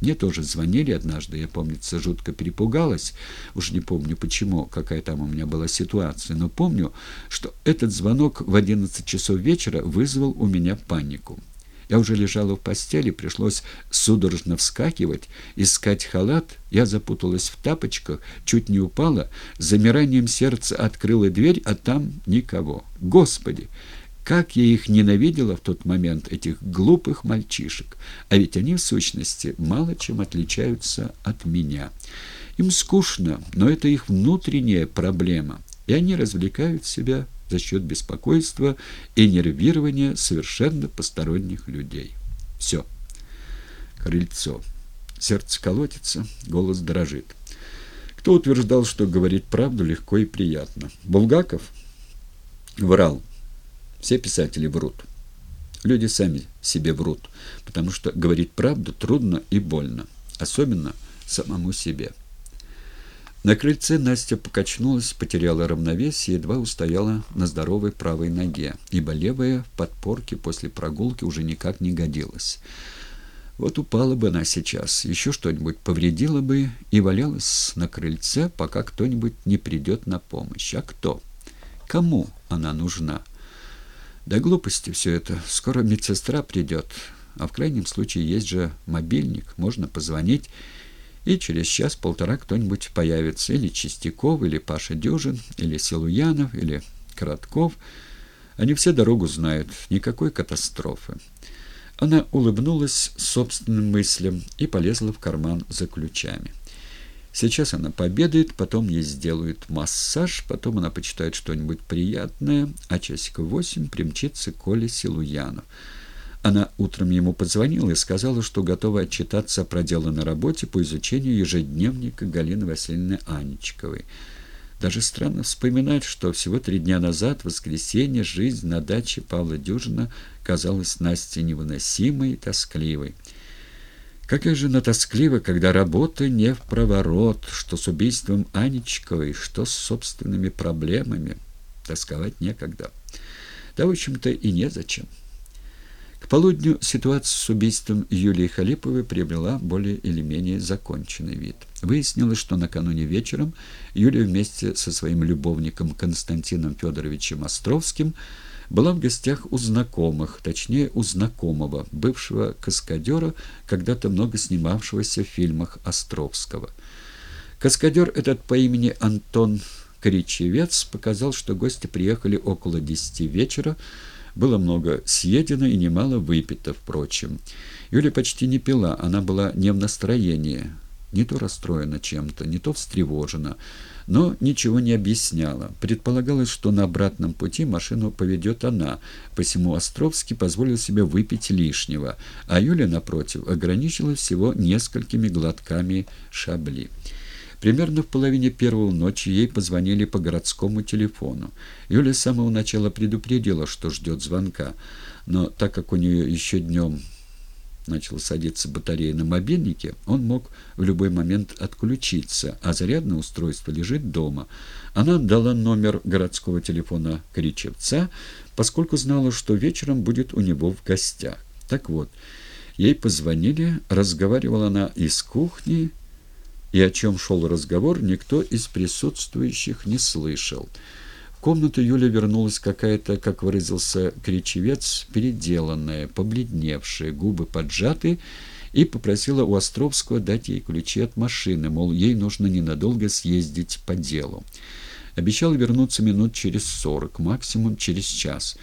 Мне тоже звонили однажды, я, помнится, жутко перепугалась. Уж не помню почему, какая там у меня была ситуация, но помню, что этот звонок в 11 часов вечера вызвал у меня панику. Я уже лежала в постели, пришлось судорожно вскакивать, искать халат. Я запуталась в тапочках, чуть не упала, замиранием сердца открыла дверь, а там никого. Господи! Как я их ненавидела в тот момент, этих глупых мальчишек. А ведь они, в сущности, мало чем отличаются от меня. Им скучно, но это их внутренняя проблема, и они развлекают себя за счет беспокойства и нервирования совершенно посторонних людей. Все. Крыльцо. Сердце колотится, голос дрожит. Кто утверждал, что говорить правду легко и приятно? Булгаков? Врал. Все писатели врут. Люди сами себе врут, потому что говорить правду трудно и больно, особенно самому себе. На крыльце Настя покачнулась, потеряла равновесие едва устояла на здоровой правой ноге, ибо левая в подпорке после прогулки уже никак не годилась. Вот упала бы она сейчас, еще что-нибудь повредила бы и валялась на крыльце, пока кто-нибудь не придет на помощь. А кто? Кому она нужна? Да глупости все это. Скоро медсестра придет, а в крайнем случае есть же мобильник, можно позвонить и через час-полтора кто-нибудь появится, или Чистяков, или Паша Дюжин, или Силуянов, или Коротков. Они все дорогу знают, никакой катастрофы. Она улыбнулась собственным мыслям и полезла в карман за ключами. Сейчас она победает, потом ей сделают массаж, потом она почитает что-нибудь приятное, а часиков восемь примчится Коля Силуянов – она утром ему позвонила и сказала, что готова отчитаться о проделанной работе по изучению ежедневника Галины Васильевны Анечковой. Даже странно вспоминать, что всего три дня назад, в воскресенье, жизнь на даче Павла Дюжина казалась Насте невыносимой и тоскливой. Какая же она тосклива, когда работа не в проворот, что с убийством Анечковой, что с собственными проблемами. Тосковать некогда. Да, в общем-то, и незачем. К полудню ситуация с убийством Юлии Халиповой приобрела более или менее законченный вид. Выяснилось, что накануне вечером Юлия вместе со своим любовником Константином Федоровичем Островским была в гостях у знакомых, точнее у знакомого, бывшего каскадера, когда-то много снимавшегося в фильмах Островского. Каскадер этот по имени Антон Кричевец показал, что гости приехали около десяти вечера, было много съедено и немало выпито, впрочем. Юля почти не пила, она была не в настроении, не то расстроена чем-то, не то встревожена, но ничего не объясняла. Предполагалось, что на обратном пути машину поведет она, посему Островский позволил себе выпить лишнего, а Юля, напротив, ограничилась всего несколькими глотками шабли. Примерно в половине первого ночи ей позвонили по городскому телефону. Юля с самого начала предупредила, что ждет звонка, но так как у нее еще днем начала садиться батарея на мобильнике, он мог в любой момент отключиться, а зарядное устройство лежит дома. Она дала номер городского телефона Кричевца, поскольку знала, что вечером будет у него в гостях. Так вот, ей позвонили, разговаривала она из кухни, и о чем шел разговор, никто из присутствующих не слышал. Комнату Юля вернулась какая-то, как выразился кричевец, переделанная, побледневшая, губы поджаты, и попросила у Островского дать ей ключи от машины, мол, ей нужно ненадолго съездить по делу. Обещал вернуться минут через сорок, максимум через час.